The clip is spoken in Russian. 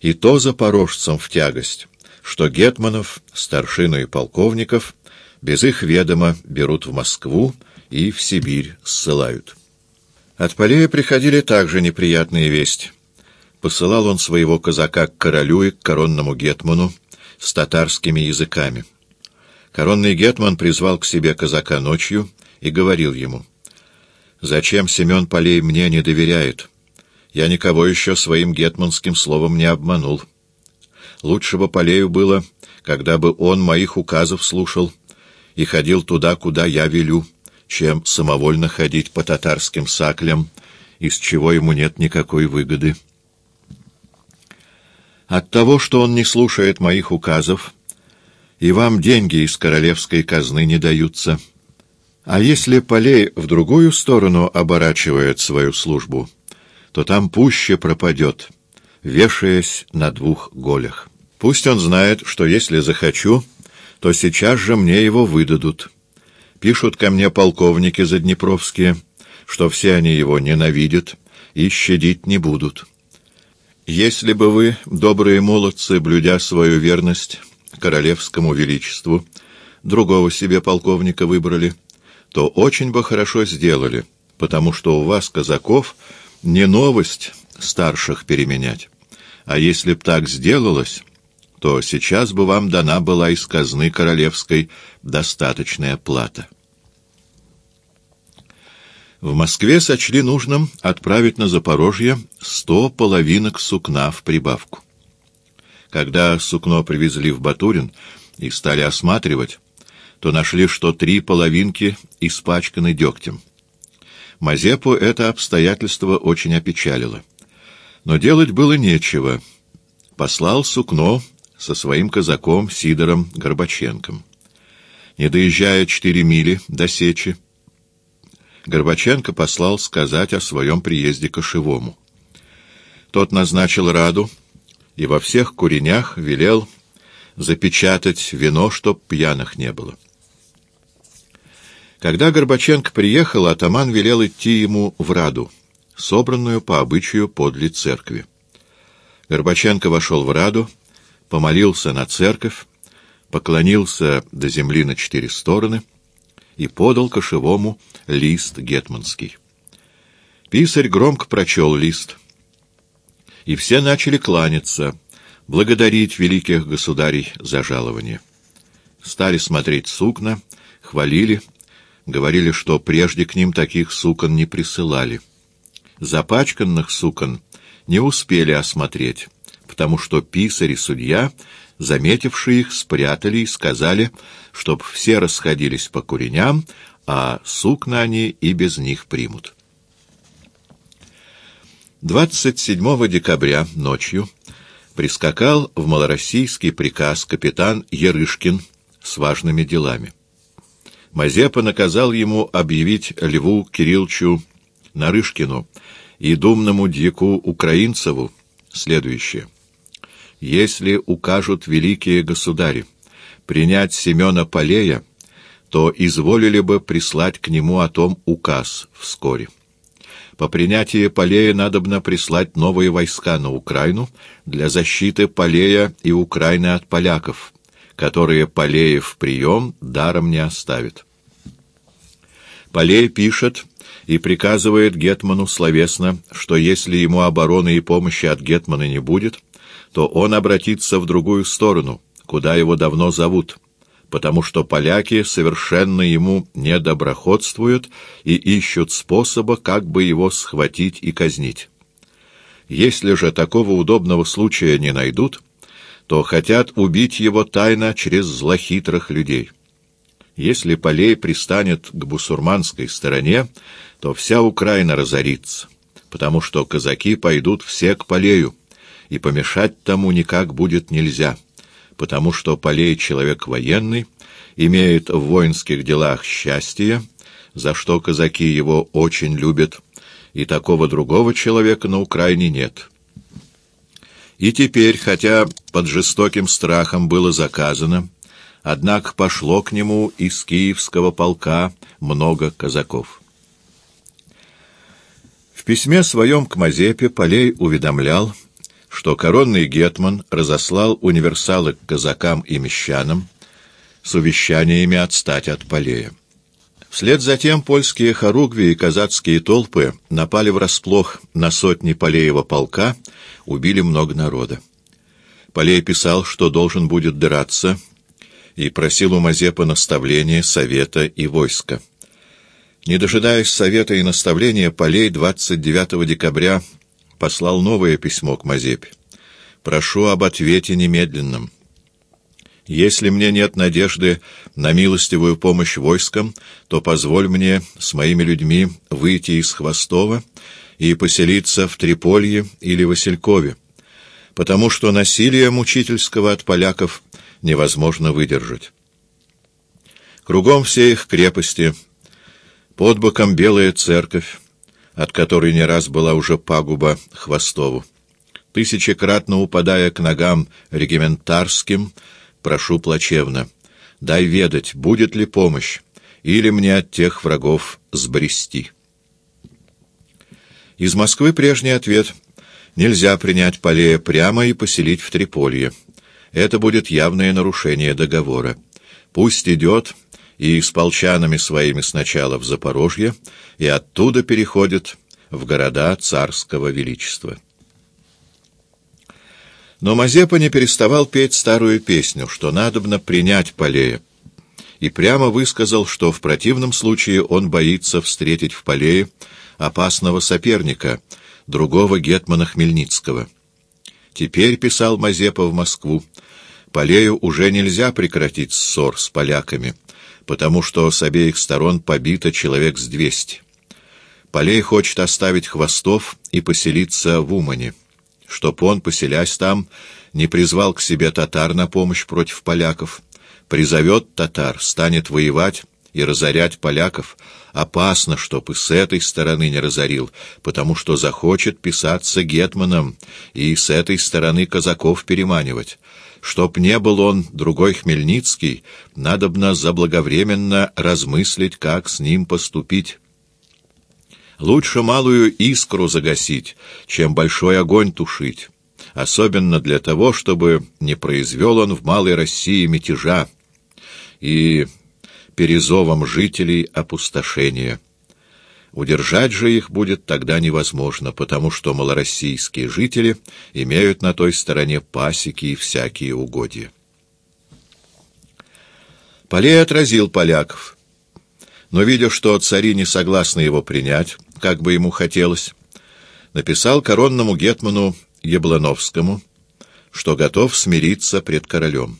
и то запорожцам в тягость, что гетманов, старшину и полковников без их ведома берут в Москву и в Сибирь ссылают. От Полея приходили также неприятные вести. Посылал он своего казака к королю и к коронному гетману с татарскими языками. Коронный гетман призвал к себе казака ночью и говорил ему, «Зачем Семен Полей мне не доверяет? Я никого еще своим гетманским словом не обманул. Лучше бы Полею было, когда бы он моих указов слушал и ходил туда, куда я велю, чем самовольно ходить по татарским саклям, из чего ему нет никакой выгоды. От того, что он не слушает моих указов, и вам деньги из королевской казны не даются. А если Полей в другую сторону оборачивает свою службу, то там пуще пропадет, вешаясь на двух голях. Пусть он знает, что если захочу, то сейчас же мне его выдадут. Пишут ко мне полковники заднепровские, что все они его ненавидят и щадить не будут. Если бы вы, добрые молодцы, блюдя свою верность королевскому величеству, другого себе полковника выбрали, то очень бы хорошо сделали, потому что у вас, казаков, не новость старших переменять. А если б так сделалось, то сейчас бы вам дана была из казны королевской достаточная плата. В Москве сочли нужным отправить на Запорожье сто половинок сукна в прибавку. Когда сукно привезли в Батурин и стали осматривать, то нашли, что три половинки испачканы дегтем. Мазепу это обстоятельство очень опечалило. Но делать было нечего. Послал сукно со своим казаком Сидором Горбаченком. Не доезжая четыре мили до Сечи, Горбаченко послал сказать о своем приезде Кошевому. Тот назначил Раду и во всех куренях велел запечатать вино, чтоб пьяных не было. Когда Горбаченко приехал, атаман велел идти ему в Раду, собранную по обычаю подле церкви. Горбаченко вошел в Раду, помолился на церковь, поклонился до земли на четыре стороны и подал кошевому лист гетманский. Писарь громко прочел лист, и все начали кланяться, благодарить великих государей за жалование. Стали смотреть сукна, хвалили, говорили, что прежде к ним таких сукон не присылали. Запачканных сукон не успели осмотреть, потому что писарь и судья, заметившие их, спрятали и сказали, чтоб все расходились по куреням, а сукна они и без них примут. 27 декабря ночью прискакал в малороссийский приказ капитан Ярышкин с важными делами. Мазепа наказал ему объявить Льву Кириллчу Нарышкину и думному дьяку Украинцеву следующее — если укажут великие государи принять Семена Полея, то изволили бы прислать к нему о том указ вскоре. По принятии Полея надобно прислать новые войска на Украину для защиты Полея и Украины от поляков, которые Полеев прием даром не оставит. Полей пишет и приказывает Гетману словесно, что если ему обороны и помощи от Гетмана не будет, то он обратится в другую сторону, куда его давно зовут, потому что поляки совершенно ему недоброходствуют и ищут способа, как бы его схватить и казнить. Если же такого удобного случая не найдут, то хотят убить его тайно через злохитрых людей. Если Полей пристанет к бусурманской стороне, то вся Украина разорится, потому что казаки пойдут все к Полею, и помешать тому никак будет нельзя, потому что Полей человек военный, имеет в воинских делах счастье, за что казаки его очень любят, и такого другого человека на Украине нет. И теперь, хотя под жестоким страхом было заказано, однако пошло к нему из киевского полка много казаков. В письме своем к Мазепе Полей уведомлял, что коронный гетман разослал универсалы к казакам и мещанам с увещаниями отстать от Полея. Вслед за тем польские хоругви и казацкие толпы напали врасплох на сотни Полеева полка, убили много народа. Полей писал, что должен будет драться, и просил у Мазепа наставления, совета и войска. Не дожидаясь совета и наставления, Полей 29 декабря послал новое письмо к Мазепе. «Прошу об ответе немедленном». Если мне нет надежды на милостивую помощь войскам, то позволь мне с моими людьми выйти из Хвостова и поселиться в Триполье или Василькове, потому что насилие мучительского от поляков невозможно выдержать. Кругом все их крепости, под боком белая церковь, от которой не раз была уже пагуба Хвостову. Тысячекратно упадая к ногам региментарским, прошу плачевно, дай ведать, будет ли помощь, или мне от тех врагов сбрести. Из Москвы прежний ответ — нельзя принять Полея прямо и поселить в Триполье. Это будет явное нарушение договора. Пусть идет и с полчанами своими сначала в Запорожье, и оттуда переходит в города царского величества. Но Мазепа не переставал петь старую песню, что надобно принять Полея, и прямо высказал, что в противном случае он боится встретить в Полее опасного соперника, другого гетмана Хмельницкого. Теперь, писал Мазепа в Москву, Полею уже нельзя прекратить ссор с поляками, потому что с обеих сторон побито человек с двести. Полей хочет оставить Хвостов и поселиться в Умане чтоб он, поселясь там, не призвал к себе татар на помощь против поляков. Призовет татар, станет воевать и разорять поляков. Опасно, чтоб и с этой стороны не разорил, потому что захочет писаться гетманом и с этой стороны казаков переманивать. Чтоб не был он другой Хмельницкий, надобно заблаговременно размыслить, как с ним поступить». Лучше малую искру загасить, чем большой огонь тушить, особенно для того, чтобы не произвел он в Малой России мятежа и перезовом жителей опустошения. Удержать же их будет тогда невозможно, потому что малороссийские жители имеют на той стороне пасеки и всякие угодья. Полей отразил поляков, но, видя, что цари не согласны его принять, как бы ему хотелось, написал коронному гетману Яблановскому, что готов смириться пред королем.